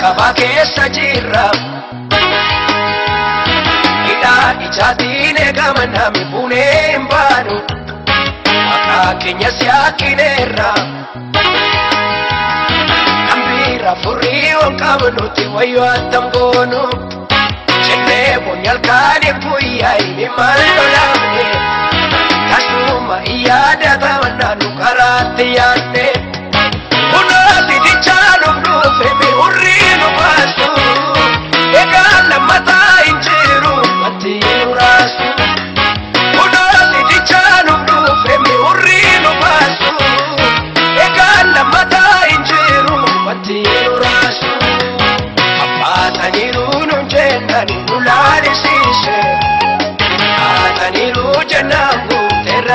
qabaa keessa jirra. Hidhaa ijaatiin eegaman hami buunee hin baanu, maqaa keenya siyaakineerra. Kan bira furrii ol qabnuti wayyoo attam jennee boonyaal kaanii fuyyaa hin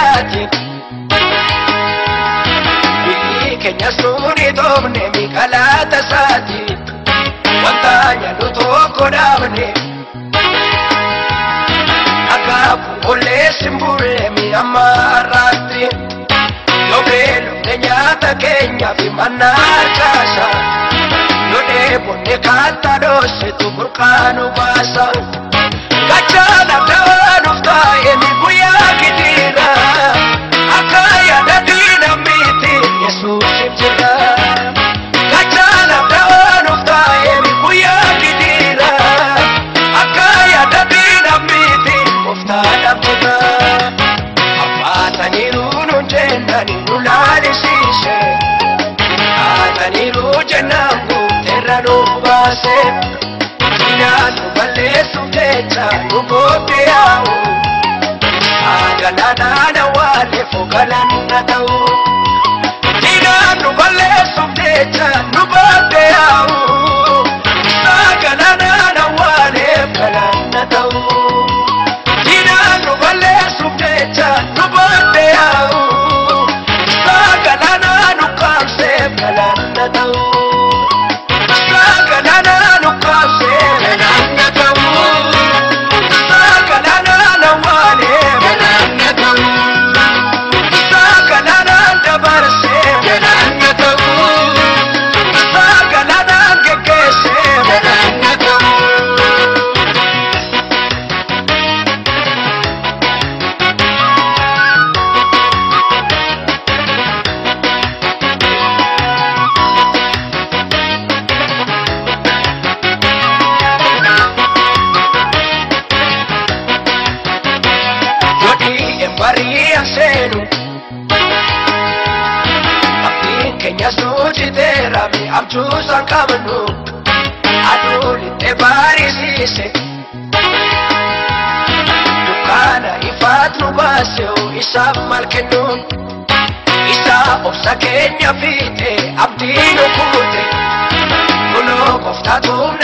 isaati. Biyyi keenya suurri toofne biqilaa tasaati. Wanta nyaannu tokko dhaabne. Akaafuu ollee simbulle mi'amma nyaata keenya fi manna caasa. Yoo dheebonne kaattaa dhoose tuburqaa nu hojjannaamu irra nu baase yaa nu balleessu keessa nu goote yaa'u. Agalaanaa na waale fogalaan na ta'u. Ia senu Abdiin keenyas nu citeerame abjuusaan qabnu Aduun itti barisiise Dukkaana ifaat nu baasewu isaaf maal kennuun Isaa obsa keenya fiite abdiin nu kuute Kunoo gooftaatuun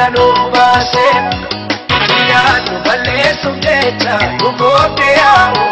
danuu baase yaadu balleessu nu goote yaa'u